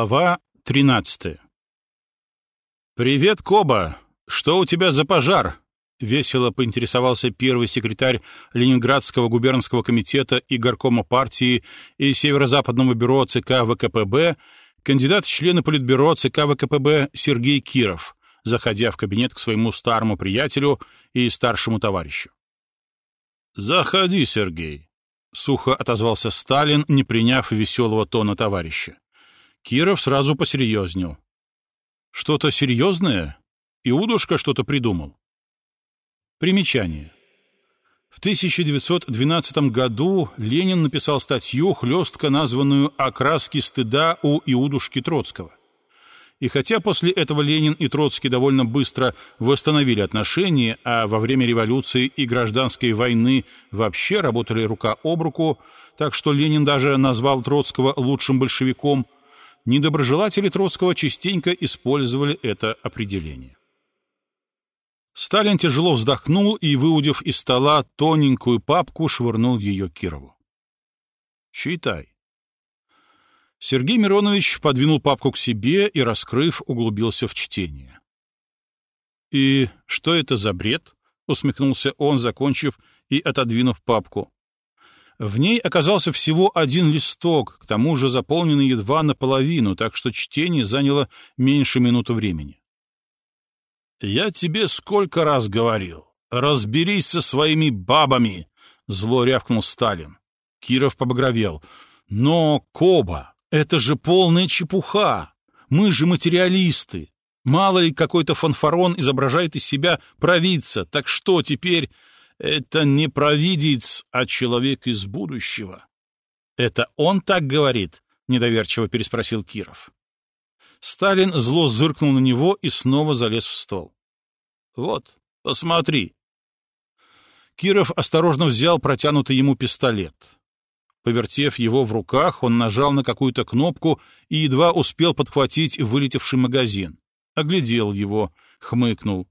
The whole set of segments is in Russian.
Глава 13 «Привет, Коба! Что у тебя за пожар?» — весело поинтересовался первый секретарь Ленинградского губернского комитета и горкома партии и Северо-Западного бюро ЦК ВКПБ, кандидат в члены Политбюро ЦК ВКПБ Сергей Киров, заходя в кабинет к своему старому приятелю и старшему товарищу. «Заходи, Сергей», — сухо отозвался Сталин, не приняв веселого тона товарища. Киров сразу посерьезнел. Что-то серьезное? Иудушка что-то придумал? Примечание. В 1912 году Ленин написал статью, хлестко названную «Окраски стыда у Иудушки Троцкого». И хотя после этого Ленин и Троцкий довольно быстро восстановили отношения, а во время революции и гражданской войны вообще работали рука об руку, так что Ленин даже назвал Троцкого лучшим большевиком – недоброжелатели Троцкого частенько использовали это определение. Сталин тяжело вздохнул и, выудив из стола тоненькую папку, швырнул ее Кирову. «Читай». Сергей Миронович подвинул папку к себе и, раскрыв, углубился в чтение. «И что это за бред?» — усмехнулся он, закончив и отодвинув папку. В ней оказался всего один листок, к тому же заполненный едва наполовину, так что чтение заняло меньше минуты времени. «Я тебе сколько раз говорил, разберись со своими бабами!» — зло рявкнул Сталин. Киров побагровел. «Но, Коба, это же полная чепуха! Мы же материалисты! Мало ли какой-то фанфарон изображает из себя провидца, так что теперь это не провидец, а человек из будущего. Это он так говорит? Недоверчиво переспросил Киров. Сталин зло зыркнул на него и снова залез в стол. Вот, посмотри. Киров осторожно взял протянутый ему пистолет. Повертев его в руках, он нажал на какую-то кнопку и едва успел подхватить вылетевший магазин. Оглядел его, хмыкнул.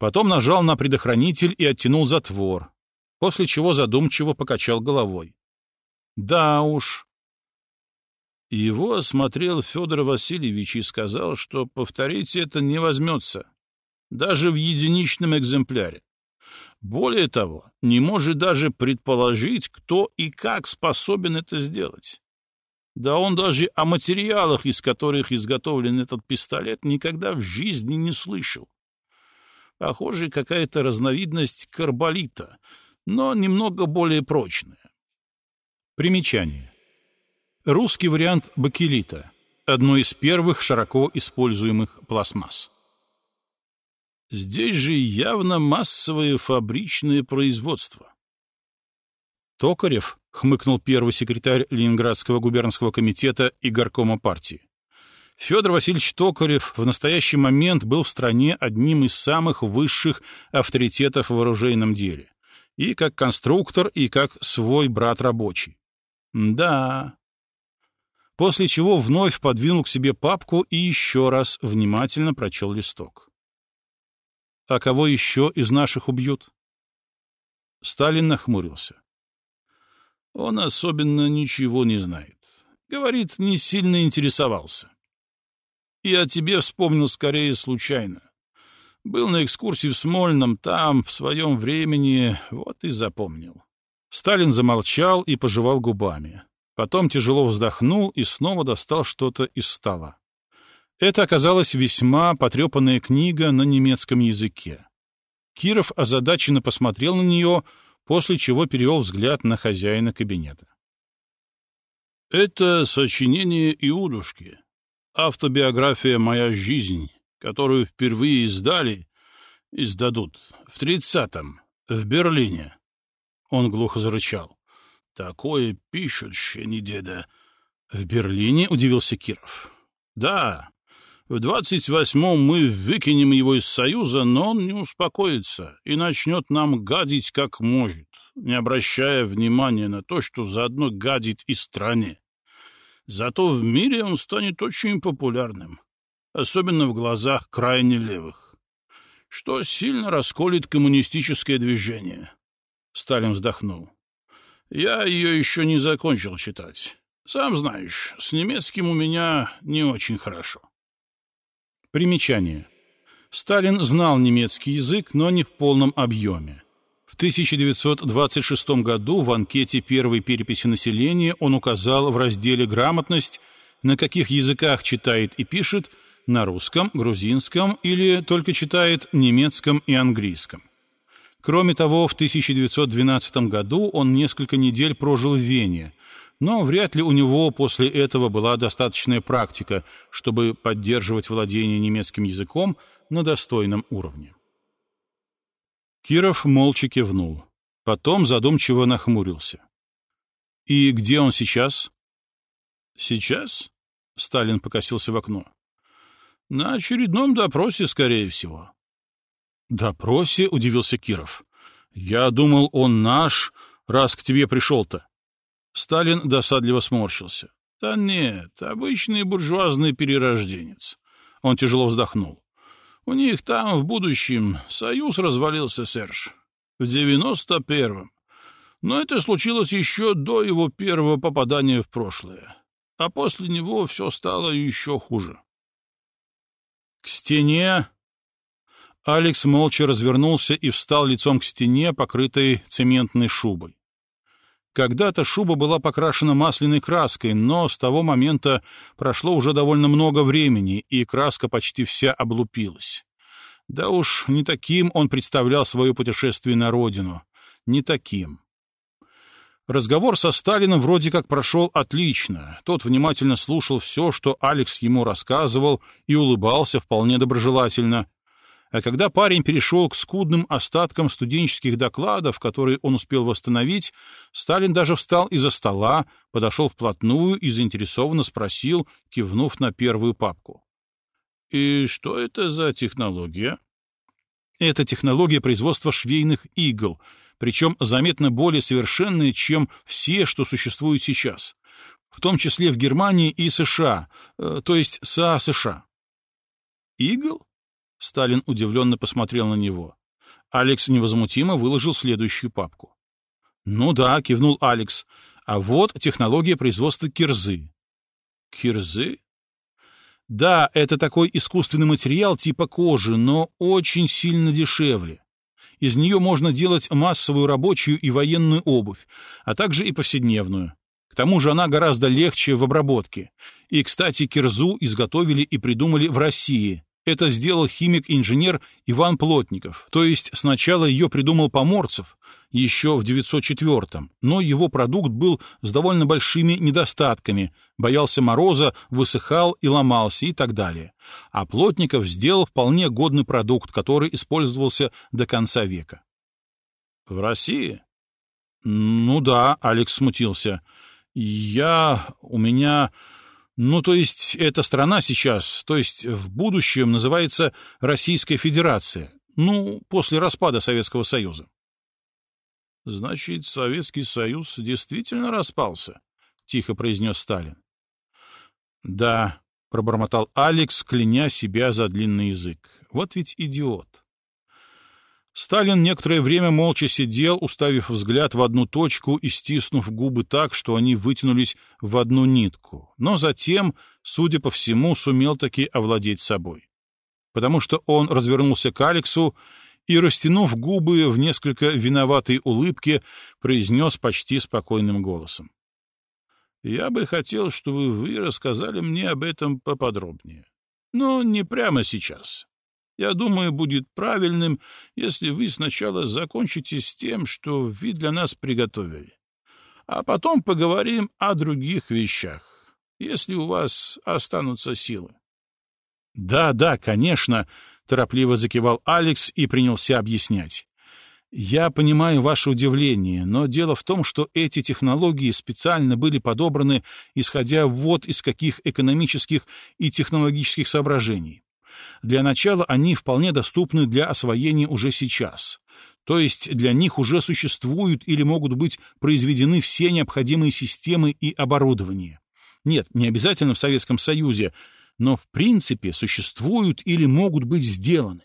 Потом нажал на предохранитель и оттянул затвор, после чего задумчиво покачал головой. Да уж. Его осмотрел Федор Васильевич и сказал, что повторить это не возьмется, даже в единичном экземпляре. Более того, не может даже предположить, кто и как способен это сделать. Да он даже о материалах, из которых изготовлен этот пистолет, никогда в жизни не слышал. Похоже, какая-то разновидность карболита, но немного более прочная. Примечание. Русский вариант бакелита — одно из первых широко используемых пластмасс. Здесь же явно массовое фабричное производство. Токарев, — хмыкнул первый секретарь Ленинградского губернского комитета и горкома партии. Федор Васильевич Токарев в настоящий момент был в стране одним из самых высших авторитетов в оружейном деле. И как конструктор, и как свой брат рабочий. Да. После чего вновь подвинул к себе папку и еще раз внимательно прочел листок. А кого еще из наших убьют? Сталин нахмурился. Он особенно ничего не знает. Говорит, не сильно интересовался. И о тебе вспомнил скорее случайно. Был на экскурсии в Смольном, там, в своем времени, вот и запомнил. Сталин замолчал и пожевал губами. Потом тяжело вздохнул и снова достал что-то из стола. Это оказалась весьма потрепанная книга на немецком языке. Киров озадаченно посмотрел на нее, после чего перевел взгляд на хозяина кабинета. «Это сочинение Иудушки», автобиография «Моя жизнь», которую впервые издали, издадут в тридцатом, в Берлине. Он глухо зарычал. Такое пишут, не деда. В Берлине удивился Киров. Да, в двадцать восьмом мы выкинем его из Союза, но он не успокоится и начнет нам гадить как может, не обращая внимания на то, что заодно гадит и стране. Зато в мире он станет очень популярным, особенно в глазах крайне левых, что сильно расколет коммунистическое движение. Сталин вздохнул. Я ее еще не закончил читать. Сам знаешь, с немецким у меня не очень хорошо. Примечание. Сталин знал немецкий язык, но не в полном объеме. В 1926 году в анкете первой переписи населения он указал в разделе «Грамотность», на каких языках читает и пишет, на русском, грузинском или только читает немецком и английском. Кроме того, в 1912 году он несколько недель прожил в Вене, но вряд ли у него после этого была достаточная практика, чтобы поддерживать владение немецким языком на достойном уровне. Киров молча кивнул, потом задумчиво нахмурился. «И где он сейчас?» «Сейчас?» — Сталин покосился в окно. «На очередном допросе, скорее всего. «Допросе?» — удивился Киров. «Я думал, он наш, раз к тебе пришел-то». Сталин досадливо сморщился. «Да нет, обычный буржуазный перерожденец». Он тяжело вздохнул. «У них там, в будущем, союз развалился, Серж. В девяносто первом. Но это случилось еще до его первого попадания в прошлое. А после него все стало еще хуже». К стене Алекс молча развернулся и встал лицом к стене, покрытой цементной шубой. Когда-то шуба была покрашена масляной краской, но с того момента прошло уже довольно много времени, и краска почти вся облупилась. Да уж, не таким он представлял свое путешествие на родину. Не таким. Разговор со Сталином вроде как прошел отлично. Тот внимательно слушал все, что Алекс ему рассказывал, и улыбался вполне доброжелательно, а когда парень перешел к скудным остаткам студенческих докладов, которые он успел восстановить, Сталин даже встал из-за стола, подошел вплотную и заинтересованно спросил, кивнув на первую папку. «И что это за технология?» «Это технология производства швейных игл, причем заметно более совершенная, чем все, что существуют сейчас, в том числе в Германии и США, э, то есть СА США». «Игл?» Сталин удивленно посмотрел на него. Алекс невозмутимо выложил следующую папку. «Ну да», — кивнул Алекс, — «а вот технология производства кирзы». «Кирзы?» «Да, это такой искусственный материал типа кожи, но очень сильно дешевле. Из нее можно делать массовую рабочую и военную обувь, а также и повседневную. К тому же она гораздо легче в обработке. И, кстати, кирзу изготовили и придумали в России, это сделал химик-инженер Иван Плотников, то есть сначала ее придумал Поморцев, еще в 904-м, но его продукт был с довольно большими недостатками, боялся мороза, высыхал и ломался и так далее. А Плотников сделал вполне годный продукт, который использовался до конца века. «В России?» «Ну да», — Алекс смутился. «Я... у меня...» Ну, то есть эта страна сейчас, то есть в будущем называется Российская Федерация, ну, после распада Советского Союза. Значит, Советский Союз действительно распался, тихо произнес Сталин. Да, пробормотал Алекс, кляня себя за длинный язык. Вот ведь идиот. Сталин некоторое время молча сидел, уставив взгляд в одну точку и стиснув губы так, что они вытянулись в одну нитку, но затем, судя по всему, сумел таки овладеть собой. Потому что он развернулся к Алексу и, растянув губы в несколько виноватой улыбке, произнес почти спокойным голосом. «Я бы хотел, чтобы вы рассказали мне об этом поподробнее. Но не прямо сейчас. Я думаю, будет правильным, если вы сначала закончите с тем, что вы для нас приготовили. А потом поговорим о других вещах, если у вас останутся силы. — Да, да, конечно, — торопливо закивал Алекс и принялся объяснять. Я понимаю ваше удивление, но дело в том, что эти технологии специально были подобраны, исходя вот из каких экономических и технологических соображений. Для начала они вполне доступны для освоения уже сейчас. То есть для них уже существуют или могут быть произведены все необходимые системы и оборудование. Нет, не обязательно в Советском Союзе, но в принципе существуют или могут быть сделаны.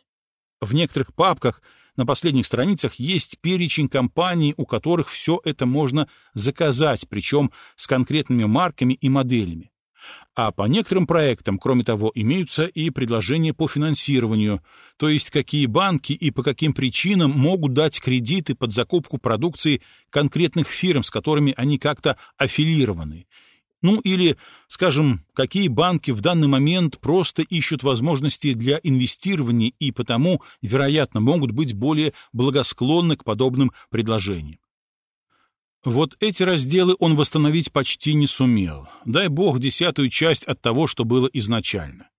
В некоторых папках на последних страницах есть перечень компаний, у которых все это можно заказать, причем с конкретными марками и моделями. А по некоторым проектам, кроме того, имеются и предложения по финансированию, то есть какие банки и по каким причинам могут дать кредиты под закупку продукции конкретных фирм, с которыми они как-то аффилированы, ну или, скажем, какие банки в данный момент просто ищут возможности для инвестирования и потому, вероятно, могут быть более благосклонны к подобным предложениям. Вот эти разделы он восстановить почти не сумел. Дай бог десятую часть от того, что было изначально.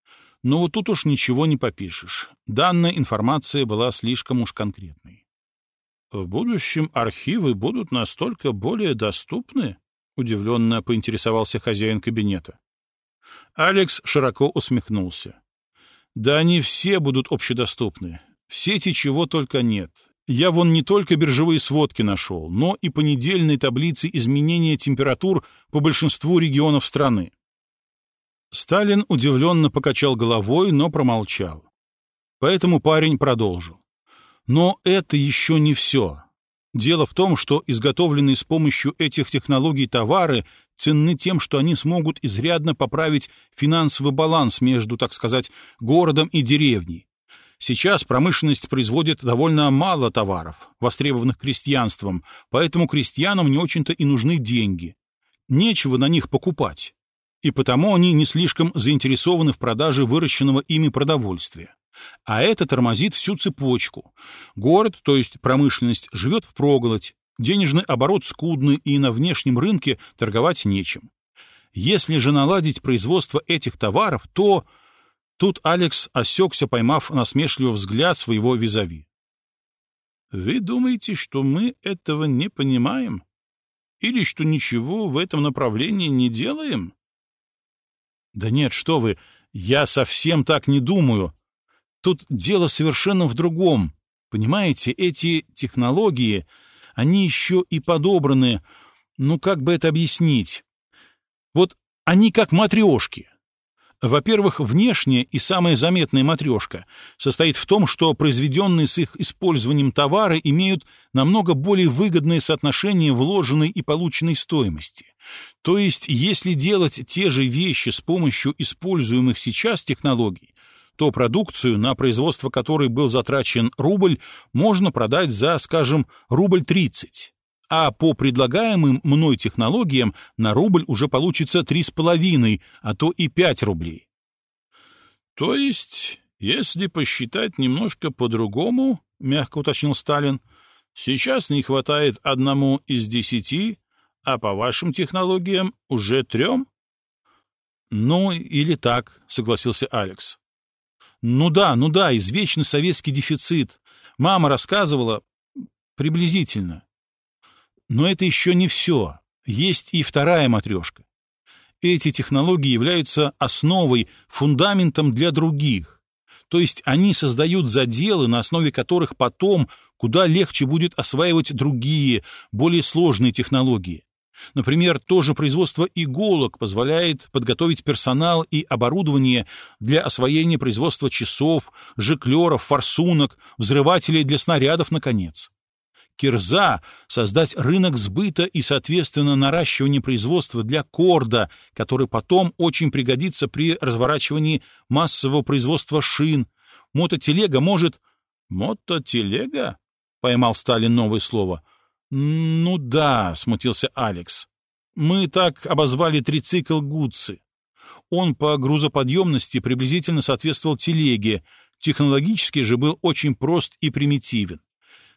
Но вот тут уж ничего не попишешь. Данная информация была слишком уж конкретной. В будущем архивы будут настолько более доступны, — удивленно поинтересовался хозяин кабинета. Алекс широко усмехнулся. «Да они все будут общедоступны. В сети чего только нет. Я вон не только биржевые сводки нашел, но и понедельные таблицы изменения температур по большинству регионов страны». Сталин удивленно покачал головой, но промолчал. Поэтому парень продолжил. «Но это еще не все. Дело в том, что изготовленные с помощью этих технологий товары ценны тем, что они смогут изрядно поправить финансовый баланс между, так сказать, городом и деревней. Сейчас промышленность производит довольно мало товаров, востребованных крестьянством, поэтому крестьянам не очень-то и нужны деньги. Нечего на них покупать. И потому они не слишком заинтересованы в продаже выращенного ими продовольствия. А это тормозит всю цепочку. Город, то есть промышленность, живет в проголодь, денежный оборот скудный и на внешнем рынке торговать нечем. Если же наладить производство этих товаров, то... Тут Алекс осекся, поймав насмешливый взгляд своего визави. «Вы думаете, что мы этого не понимаем? Или что ничего в этом направлении не делаем?» «Да нет, что вы, я совсем так не думаю», Тут дело совершенно в другом. Понимаете, эти технологии, они еще и подобраны, ну как бы это объяснить? Вот они как матрешки. Во-первых, внешняя и самая заметная матрешка состоит в том, что произведенные с их использованием товары имеют намного более выгодное соотношение вложенной и полученной стоимости. То есть, если делать те же вещи с помощью используемых сейчас технологий, то продукцию, на производство которой был затрачен рубль, можно продать за, скажем, рубль 30, а по предлагаемым мной технологиям на рубль уже получится 3,5, а то и 5 рублей. То есть, если посчитать немножко по-другому, мягко уточнил Сталин, сейчас не хватает одному из десяти, а по вашим технологиям уже трем? Ну, или так, согласился Алекс. Ну да, ну да, извечный советский дефицит. Мама рассказывала приблизительно. Но это еще не все. Есть и вторая матрешка. Эти технологии являются основой, фундаментом для других. То есть они создают заделы, на основе которых потом куда легче будет осваивать другие, более сложные технологии. Например, то же производство иголок позволяет подготовить персонал и оборудование для освоения производства часов, жиклеров, форсунок, взрывателей для снарядов, наконец. Кирза — создать рынок сбыта и, соответственно, наращивание производства для корда, который потом очень пригодится при разворачивании массового производства шин. Мототелега может... «Мототелега?» — поймал Сталин новое слово — «Ну да», — смутился Алекс. «Мы так обозвали трицикл Гудсы. Он по грузоподъемности приблизительно соответствовал телеге, технологически же был очень прост и примитивен.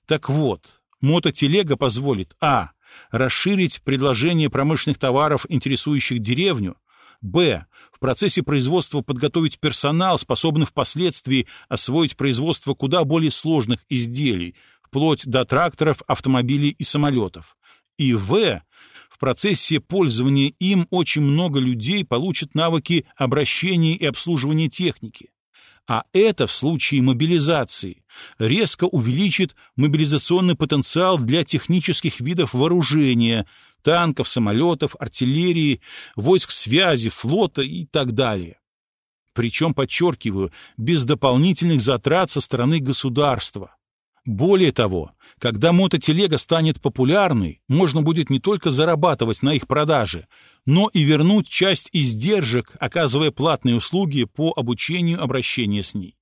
Так вот, мототелега позволит а. расширить предложение промышленных товаров, интересующих деревню, б. в процессе производства подготовить персонал, способный впоследствии освоить производство куда более сложных изделий, вплоть до тракторов, автомобилей и самолетов. И В. В процессе пользования им очень много людей получат навыки обращения и обслуживания техники. А это в случае мобилизации резко увеличит мобилизационный потенциал для технических видов вооружения, танков, самолетов, артиллерии, войск связи, флота и так далее. Причем, подчеркиваю, без дополнительных затрат со стороны государства Более того, когда мототелега станет популярной, можно будет не только зарабатывать на их продаже, но и вернуть часть издержек, оказывая платные услуги по обучению обращения с ней.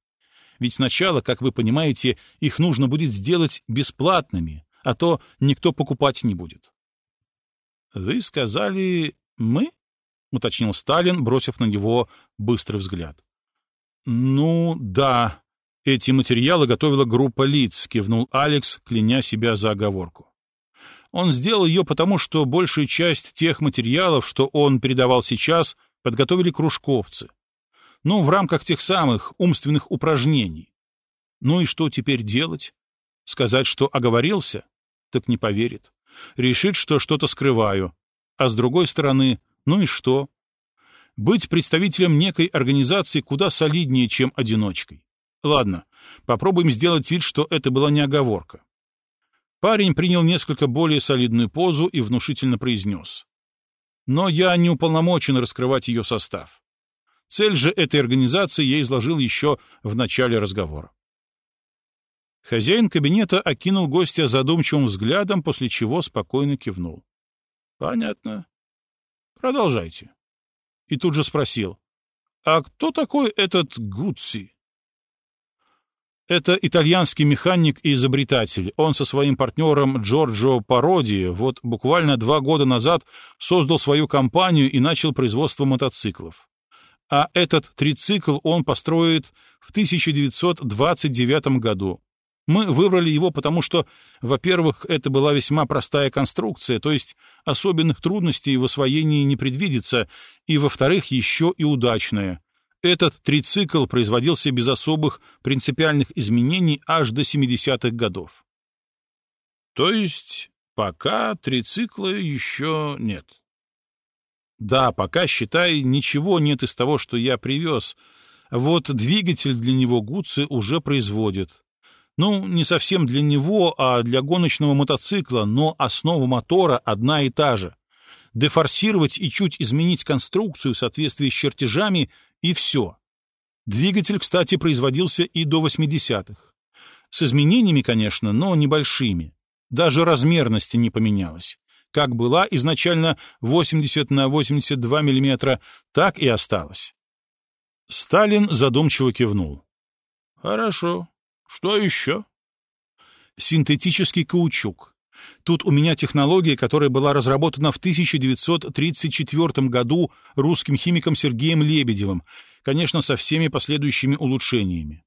Ведь сначала, как вы понимаете, их нужно будет сделать бесплатными, а то никто покупать не будет. «Вы сказали «мы»?» — уточнил Сталин, бросив на него быстрый взгляд. «Ну, да. Эти материалы готовила группа лиц», — кивнул Алекс, кляня себя за оговорку. Он сделал ее потому, что большую часть тех материалов, что он передавал сейчас, подготовили кружковцы. Ну, в рамках тех самых умственных упражнений. Ну и что теперь делать? Сказать, что оговорился? Так не поверит. Решит, что что-то скрываю. А с другой стороны, ну и что? Быть представителем некой организации куда солиднее, чем одиночкой. Ладно, попробуем сделать вид, что это была не оговорка. Парень принял несколько более солидную позу и внушительно произнес. Но я не уполномочен раскрывать ее состав. Цель же этой организации я изложил еще в начале разговора. Хозяин кабинета окинул гостя задумчивым взглядом, после чего спокойно кивнул. — Понятно. Продолжайте. И тут же спросил. — А кто такой этот Гуци? Это итальянский механик и изобретатель. Он со своим партнером Джорджо Пароди вот буквально два года назад создал свою компанию и начал производство мотоциклов. А этот трицикл он построит в 1929 году, мы выбрали его потому, что, во-первых, это была весьма простая конструкция, то есть особенных трудностей в освоении не предвидится, и, во-вторых, еще и удачная. Этот трицикл производился без особых принципиальных изменений аж до 70-х годов. То есть пока трицикла еще нет? Да, пока, считай, ничего нет из того, что я привез. Вот двигатель для него Гуци уже производит. Ну, не совсем для него, а для гоночного мотоцикла, но основа мотора одна и та же. Дефорсировать и чуть изменить конструкцию в соответствии с чертежами, и все. Двигатель, кстати, производился и до 80-х. С изменениями, конечно, но небольшими. Даже размерности не поменялась. Как была изначально 80 на 82 мм, так и осталась. Сталин задумчиво кивнул. «Хорошо. Что еще? Синтетический каучук. Тут у меня технология, которая была разработана в 1934 году русским химиком Сергеем Лебедевым, конечно, со всеми последующими улучшениями.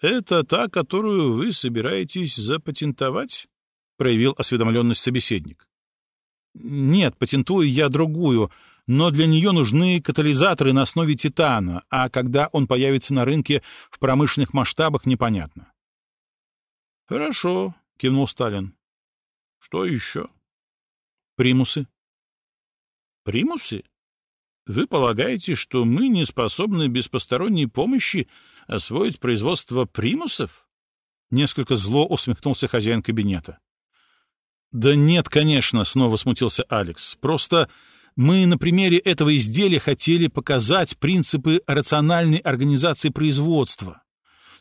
«Это та, которую вы собираетесь запатентовать?» — проявил осведомленность собеседник. «Нет, патентую я другую, но для нее нужны катализаторы на основе титана, а когда он появится на рынке в промышленных масштабах, непонятно. — Хорошо, — кивнул Сталин. — Что еще? — Примусы. — Примусы? Вы полагаете, что мы не способны без посторонней помощи освоить производство примусов? Несколько зло усмехнулся хозяин кабинета. — Да нет, конечно, — снова смутился Алекс. — Просто мы на примере этого изделия хотели показать принципы рациональной организации производства.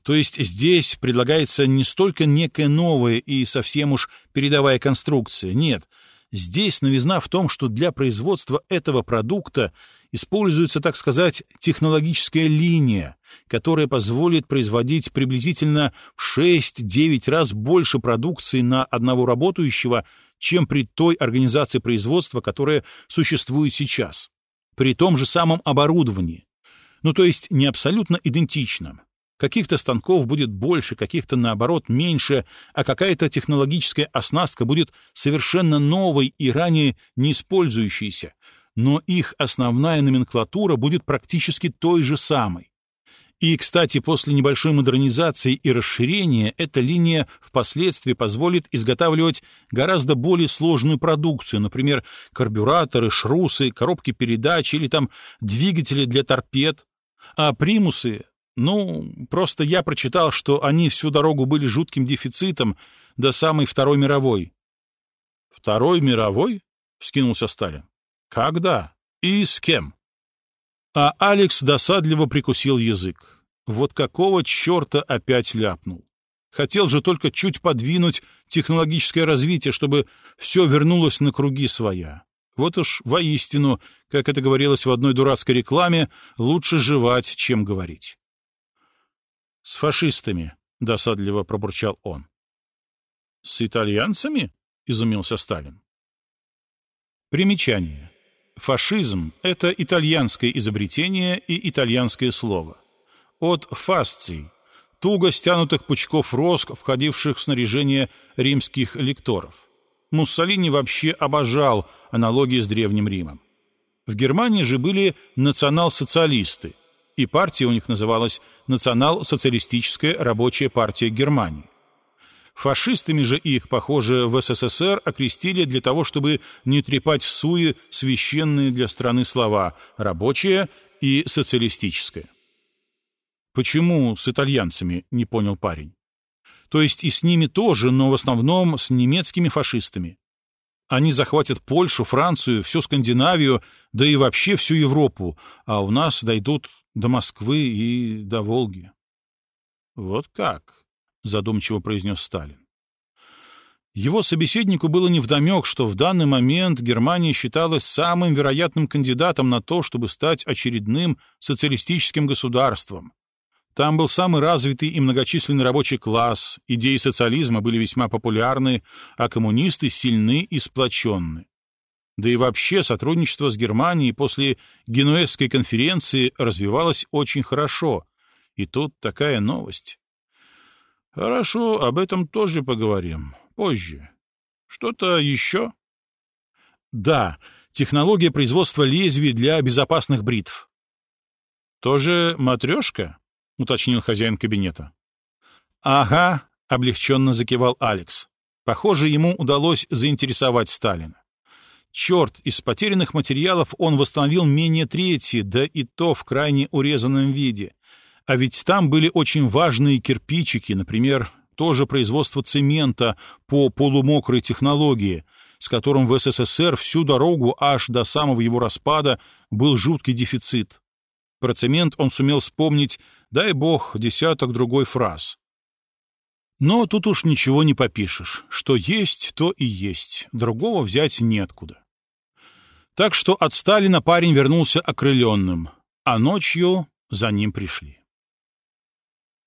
То есть здесь предлагается не столько некая новая и совсем уж передовая конструкция, нет. Здесь новизна в том, что для производства этого продукта используется, так сказать, технологическая линия, которая позволит производить приблизительно в 6-9 раз больше продукции на одного работающего, чем при той организации производства, которая существует сейчас, при том же самом оборудовании. Ну, то есть не абсолютно идентичном. Каких-то станков будет больше, каких-то, наоборот, меньше, а какая-то технологическая оснастка будет совершенно новой и ранее не использующейся, но их основная номенклатура будет практически той же самой. И, кстати, после небольшой модернизации и расширения эта линия впоследствии позволит изготавливать гораздо более сложную продукцию, например, карбюраторы, шрусы, коробки передач или там двигатели для торпед. А примусы, ну, просто я прочитал, что они всю дорогу были жутким дефицитом до самой Второй мировой. «Второй мировой?» — вскинулся Сталин. «Когда? И с кем?» А Алекс досадливо прикусил язык. Вот какого черта опять ляпнул? Хотел же только чуть подвинуть технологическое развитие, чтобы все вернулось на круги своя. Вот уж воистину, как это говорилось в одной дурацкой рекламе, лучше жевать, чем говорить. «С фашистами», — досадливо пробурчал он. «С итальянцами?» — изумился Сталин. Примечание. Фашизм — это итальянское изобретение и итальянское слово. От «фасций» — туго стянутых пучков роск, входивших в снаряжение римских лекторов. Муссолини вообще обожал аналогии с Древним Римом. В Германии же были национал-социалисты, и партия у них называлась Национал-социалистическая рабочая партия Германии. Фашистами же их, похоже, в СССР окрестили для того, чтобы не трепать в суе священные для страны слова «рабочая» и «социалистическая». «Почему с итальянцами?» — не понял парень. «То есть и с ними тоже, но в основном с немецкими фашистами. Они захватят Польшу, Францию, всю Скандинавию, да и вообще всю Европу, а у нас дойдут до Москвы и до Волги». «Вот как?» задумчиво произнес Сталин. Его собеседнику было невдомек, что в данный момент Германия считалась самым вероятным кандидатом на то, чтобы стать очередным социалистическим государством. Там был самый развитый и многочисленный рабочий класс, идеи социализма были весьма популярны, а коммунисты сильны и сплоченны. Да и вообще сотрудничество с Германией после Генуэзской конференции развивалось очень хорошо. И тут такая новость. Хорошо, об этом тоже поговорим. Позже. Что-то еще? Да, технология производства лезвий для безопасных бритв. Тоже матрешка? Уточнил хозяин кабинета. Ага, облегченно закивал Алекс. Похоже, ему удалось заинтересовать Сталина. Черт, из потерянных материалов он восстановил менее трети, да и то в крайне урезанном виде, а ведь там были очень важные кирпичики, например, тоже производство цемента по полумокрой технологии, с которым в СССР всю дорогу аж до самого его распада был жуткий дефицит. Про цемент он сумел вспомнить, дай бог, десяток другой фраз. Но тут уж ничего не попишешь. Что есть, то и есть. Другого взять неоткуда. Так что от Сталина парень вернулся окрыленным, а ночью за ним пришли.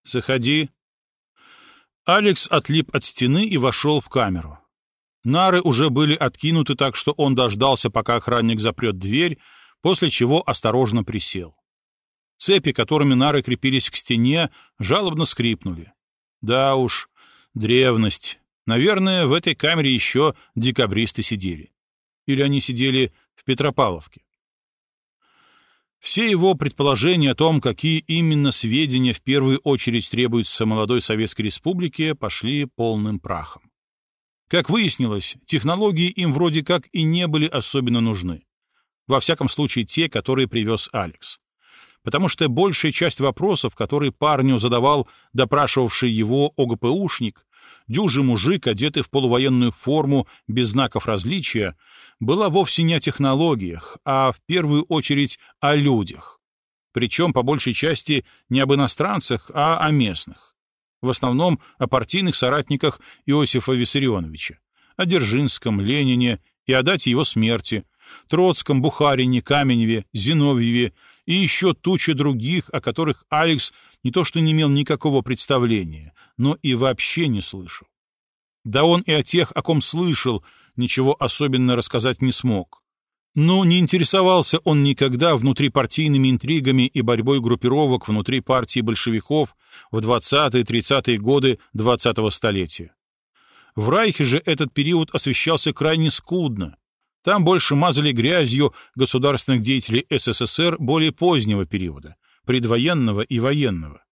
«Заходи». Алекс отлип от стены и вошел в камеру. Нары уже были откинуты так, что он дождался, пока охранник запрет дверь, после чего осторожно присел. Цепи, которыми нары крепились к стене, жалобно скрипнули. Да уж, древность. Наверное, в этой камере еще декабристы сидели. Или они сидели в Петропавловке. Все его предположения о том, какие именно сведения в первую очередь требуются молодой Советской Республике, пошли полным прахом. Как выяснилось, технологии им вроде как и не были особенно нужны. Во всяком случае, те, которые привез Алекс. Потому что большая часть вопросов, которые парню задавал допрашивавший его ОГПУшник, дюжий мужик, одетый в полувоенную форму без знаков различия, была вовсе не о технологиях, а в первую очередь о людях. Причем, по большей части, не об иностранцах, а о местных. В основном о партийных соратниках Иосифа Виссарионовича, о Дзержинском, Ленине и о дате его смерти, Троцком, Бухарине, Каменеве, Зиновьеве и еще туча других, о которых Алекс не то что не имел никакого представления, но и вообще не слышал. Да он и о тех, о ком слышал, ничего особенно рассказать не смог. Но не интересовался он никогда внутрипартийными интригами и борьбой группировок внутри партии большевиков в 20-30-е годы 20-го столетия. В Райхе же этот период освещался крайне скудно. Там больше мазали грязью государственных деятелей СССР более позднего периода, предвоенного и военного.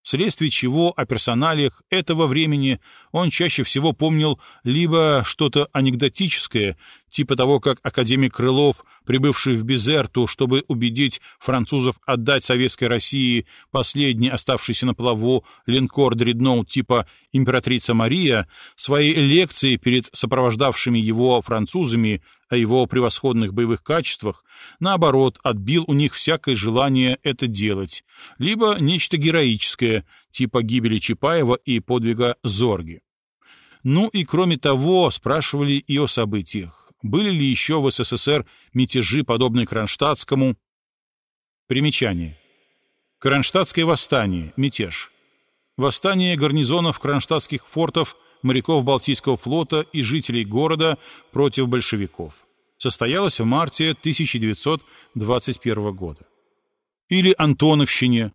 Вследствие чего о персоналиях этого времени он чаще всего помнил либо что-то анекдотическое, типа того, как академик Крылов, прибывший в Безерту, чтобы убедить французов отдать Советской России последний оставшийся на плаву линкор дредноут типа «Императрица Мария», своей лекции перед сопровождавшими его французами о его превосходных боевых качествах, наоборот, отбил у них всякое желание это делать, либо нечто героическое, типа гибели Чапаева и подвига Зорги. Ну и кроме того, спрашивали и о событиях. Были ли еще в СССР мятежи, подобные Кронштадтскому? Примечание. Кронштадтское восстание, мятеж. Восстание гарнизонов кронштадтских фортов, моряков Балтийского флота и жителей города против большевиков. Состоялось в марте 1921 года. Или Антоновщине.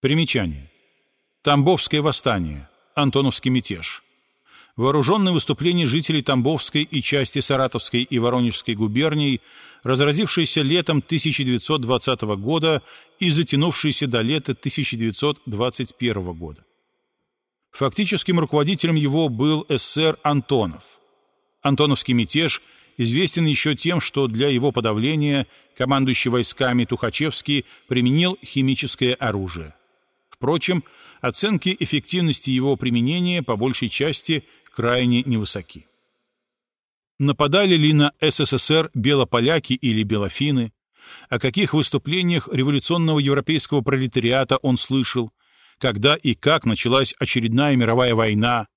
Примечание. Тамбовское восстание, Антоновский мятеж вооруженное выступление жителей Тамбовской и части Саратовской и Воронежской губерний, разразившееся летом 1920 года и затянувшееся до лета 1921 года. Фактическим руководителем его был СССР Антонов. Антоновский мятеж известен еще тем, что для его подавления командующий войсками Тухачевский применил химическое оружие. Впрочем, оценки эффективности его применения по большей части крайне невысоки. Нападали ли на СССР белополяки или белофины? О каких выступлениях революционного европейского пролетариата он слышал? Когда и как началась очередная мировая война?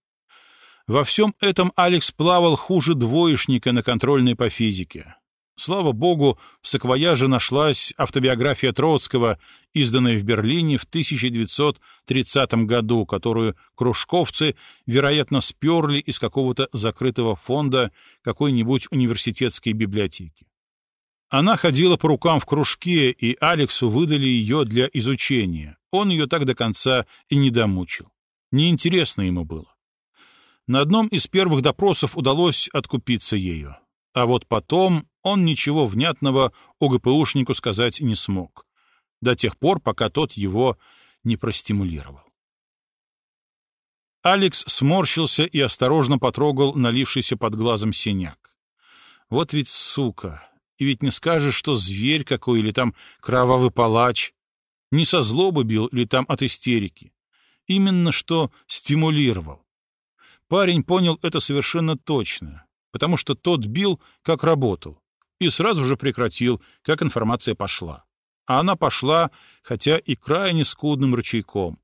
Во всем этом Алекс плавал хуже двоечника на контрольной по физике. Слава богу, в саквояже нашлась автобиография Троцкого, изданная в Берлине в 1930 году, которую кружковцы, вероятно, сперли из какого-то закрытого фонда какой-нибудь университетской библиотеки. Она ходила по рукам в кружке, и Алексу выдали ее для изучения. Он ее так до конца и не домучил. Неинтересно ему было. На одном из первых допросов удалось откупиться ею. А вот потом он ничего внятного ОГПУшнику сказать не смог, до тех пор, пока тот его не простимулировал. Алекс сморщился и осторожно потрогал налившийся под глазом синяк. Вот ведь сука! И ведь не скажешь, что зверь какой или там кровавый палач. Не со злобы бил или там от истерики. Именно что стимулировал. Парень понял это совершенно точно потому что тот бил, как работал, и сразу же прекратил, как информация пошла. А она пошла, хотя и крайне скудным ручейком.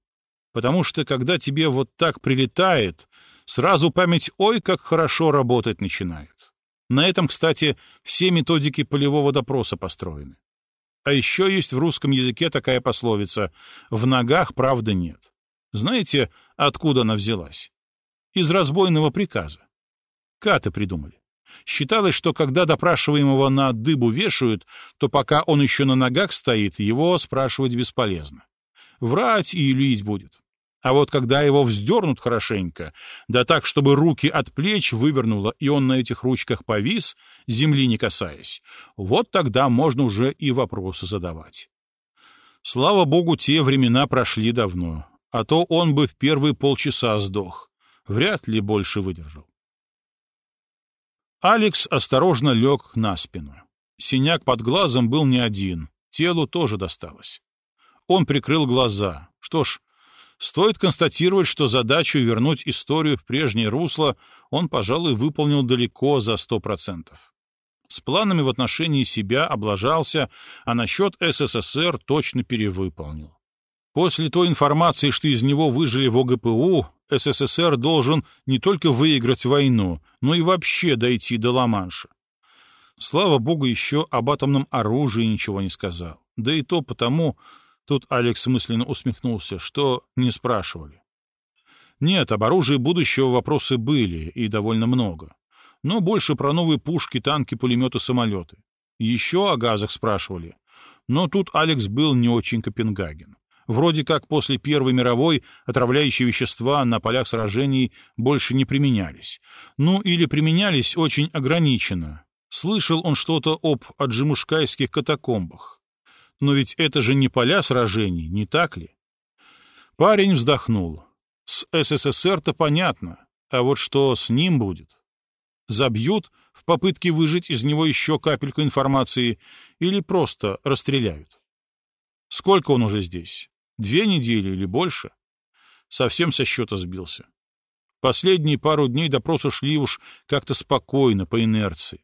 Потому что, когда тебе вот так прилетает, сразу память «Ой, как хорошо работать» начинает. На этом, кстати, все методики полевого допроса построены. А еще есть в русском языке такая пословица «в ногах правды нет». Знаете, откуда она взялась? Из разбойного приказа. Каты придумали. Считалось, что когда допрашиваемого на дыбу вешают, то пока он еще на ногах стоит, его спрашивать бесполезно. Врать и лить будет. А вот когда его вздернут хорошенько, да так, чтобы руки от плеч вывернуло, и он на этих ручках повис, земли не касаясь, вот тогда можно уже и вопросы задавать. Слава богу, те времена прошли давно, а то он бы в первые полчаса сдох. Вряд ли больше выдержал. Алекс осторожно лег на спину. Синяк под глазом был не один, телу тоже досталось. Он прикрыл глаза. Что ж, стоит констатировать, что задачу вернуть историю в прежнее русло он, пожалуй, выполнил далеко за сто процентов. С планами в отношении себя облажался, а насчет СССР точно перевыполнил. После той информации, что из него выжили в ОГПУ, СССР должен не только выиграть войну, но и вообще дойти до Ла-Манша. Слава богу, еще об атомном оружии ничего не сказал. Да и то потому, тут Алекс мысленно усмехнулся, что не спрашивали. Нет, об оружии будущего вопросы были, и довольно много. Но больше про новые пушки, танки, пулеметы, самолеты. Еще о газах спрашивали. Но тут Алекс был не очень Копенгаген. Вроде как после Первой мировой отравляющие вещества на полях сражений больше не применялись. Ну или применялись очень ограниченно. Слышал он что-то об аджимушкайских катакомбах. Но ведь это же не поля сражений, не так ли? Парень вздохнул. С СССР-то понятно, а вот что с ним будет? Забьют в попытке выжить из него еще капельку информации или просто расстреляют. Сколько он уже здесь? Две недели или больше? Совсем со счета сбился. Последние пару дней допроса шли уж как-то спокойно, по инерции.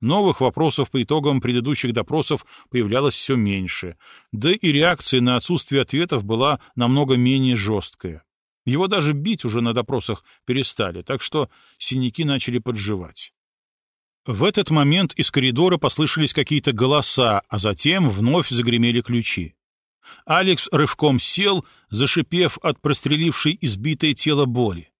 Новых вопросов по итогам предыдущих допросов появлялось все меньше, да и реакция на отсутствие ответов была намного менее жесткая. Его даже бить уже на допросах перестали, так что синяки начали подживать. В этот момент из коридора послышались какие-то голоса, а затем вновь загремели ключи. Алекс рывком сел, зашипев от прострелившей избитое тело боли.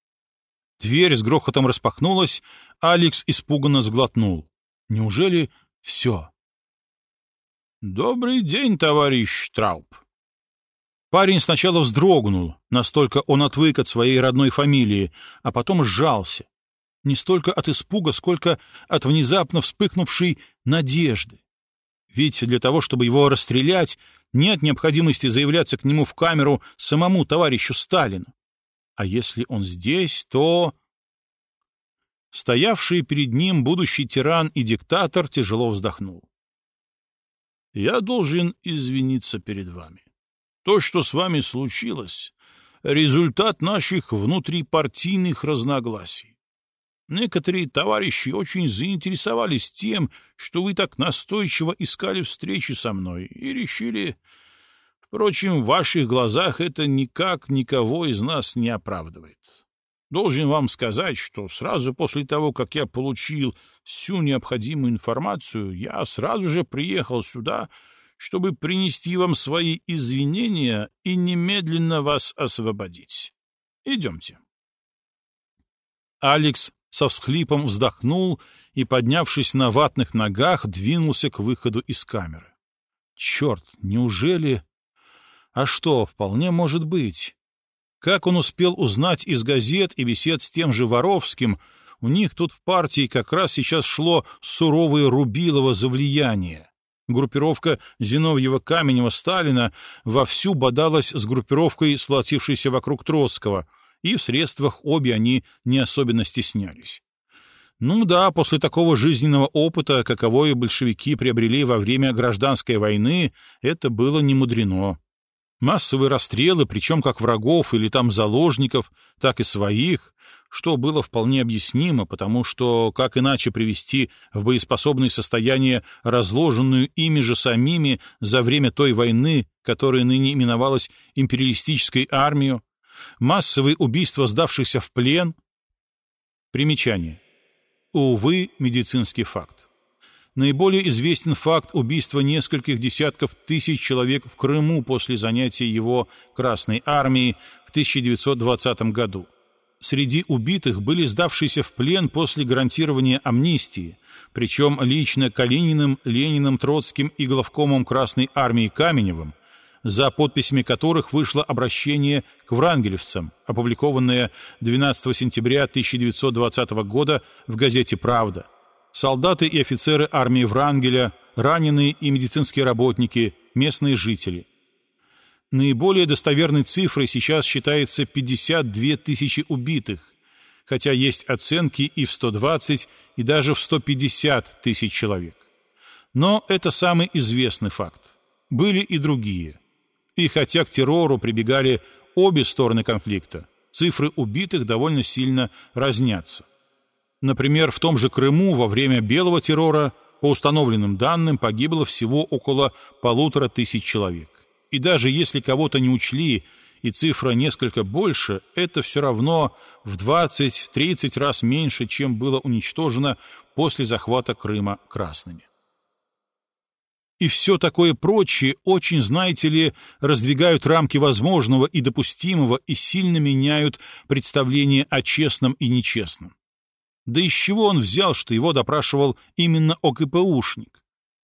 Дверь с грохотом распахнулась, Алекс испуганно сглотнул. Неужели все? «Добрый день, товарищ Трауб!» Парень сначала вздрогнул, настолько он отвык от своей родной фамилии, а потом сжался. Не столько от испуга, сколько от внезапно вспыхнувшей надежды. Ведь для того, чтобы его расстрелять, нет необходимости заявляться к нему в камеру самому товарищу Сталину. А если он здесь, то... Стоявший перед ним будущий тиран и диктатор тяжело вздохнул. «Я должен извиниться перед вами. То, что с вами случилось, — результат наших внутрипартийных разногласий. Некоторые товарищи очень заинтересовались тем, что вы так настойчиво искали встречи со мной, и решили... Впрочем, в ваших глазах это никак никого из нас не оправдывает. Должен вам сказать, что сразу после того, как я получил всю необходимую информацию, я сразу же приехал сюда, чтобы принести вам свои извинения и немедленно вас освободить. Идемте. Алекс со всхлипом вздохнул и, поднявшись на ватных ногах, двинулся к выходу из камеры. Черт, неужели... А что, вполне может быть. Как он успел узнать из газет и бесед с тем же Воровским, у них тут в партии как раз сейчас шло суровое Рубилово за влияние. Группировка Зиновьева-Каменева-Сталина вовсю бодалась с группировкой, сплотившейся вокруг Троцкого — и в средствах обе они не особенно стеснялись. Ну да, после такого жизненного опыта, каковой большевики приобрели во время гражданской войны, это было не мудрено. Массовые расстрелы, причем как врагов или там заложников, так и своих, что было вполне объяснимо, потому что как иначе привести в боеспособное состояние разложенную ими же самими за время той войны, которая ныне именовалась империалистической армией, массовые убийства сдавшихся в плен. Примечание. Увы, медицинский факт. Наиболее известен факт убийства нескольких десятков тысяч человек в Крыму после занятия его Красной армией в 1920 году. Среди убитых были сдавшиеся в плен после гарантирования амнистии, причем лично Калининым, Лениным, Троцким и главкомом Красной армии Каменевым, за подписями которых вышло обращение к врангелевцам, опубликованное 12 сентября 1920 года в газете «Правда». Солдаты и офицеры армии Врангеля, раненые и медицинские работники, местные жители. Наиболее достоверной цифрой сейчас считается 52 тысячи убитых, хотя есть оценки и в 120, и даже в 150 тысяч человек. Но это самый известный факт. Были и другие. И хотя к террору прибегали обе стороны конфликта, цифры убитых довольно сильно разнятся. Например, в том же Крыму во время белого террора, по установленным данным, погибло всего около полутора тысяч человек. И даже если кого-то не учли, и цифра несколько больше, это все равно в 20-30 раз меньше, чем было уничтожено после захвата Крыма красными и все такое прочее очень, знаете ли, раздвигают рамки возможного и допустимого и сильно меняют представление о честном и нечестном. Да из чего он взял, что его допрашивал именно ОКПУшник?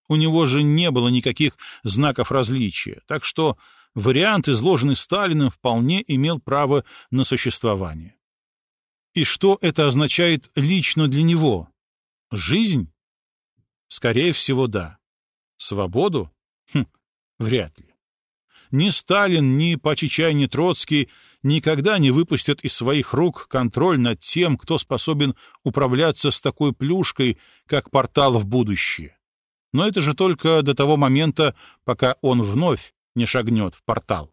У него же не было никаких знаков различия, так что вариант, изложенный Сталиным, вполне имел право на существование. И что это означает лично для него? Жизнь? Скорее всего, да. Свободу? Хм, вряд ли. Ни Сталин, ни Пачичай, ни Троцкий никогда не выпустят из своих рук контроль над тем, кто способен управляться с такой плюшкой, как портал в будущее. Но это же только до того момента, пока он вновь не шагнет в портал.